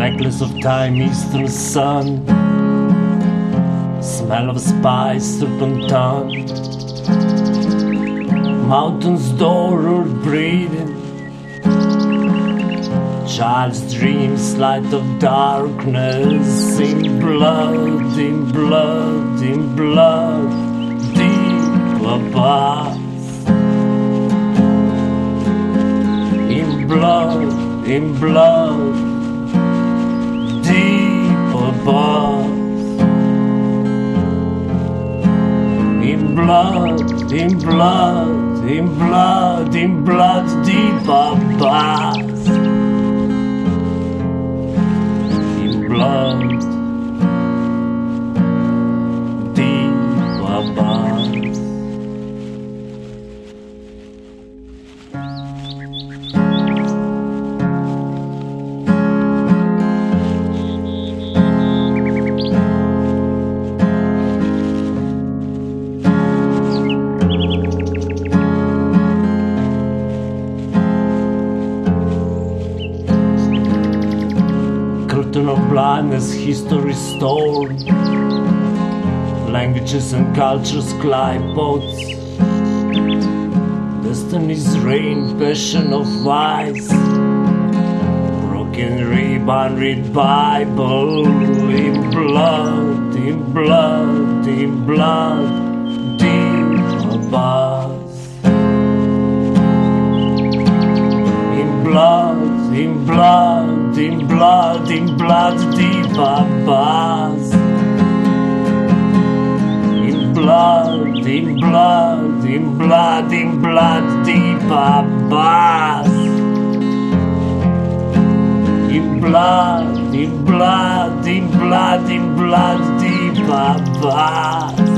necklace of time, eastern sun, smell of spice, turpentine, mountains door breathing, child's dreams, light of darkness, in blood, in blood, in blood, deep above. In blood, in blood, In blood, in blood, in blood, in blood, deep above. Curtain of blindness, history stored. Languages and cultures glide boats. Destiny's reign, passion of vice. Broken ribbon, read Bible in blood, in blood, in blood, blood, in blood, in blood, deep above. In blood, in blood, in blood, in blood, deep above. In blood, in blood, in blood, in blood, deep above.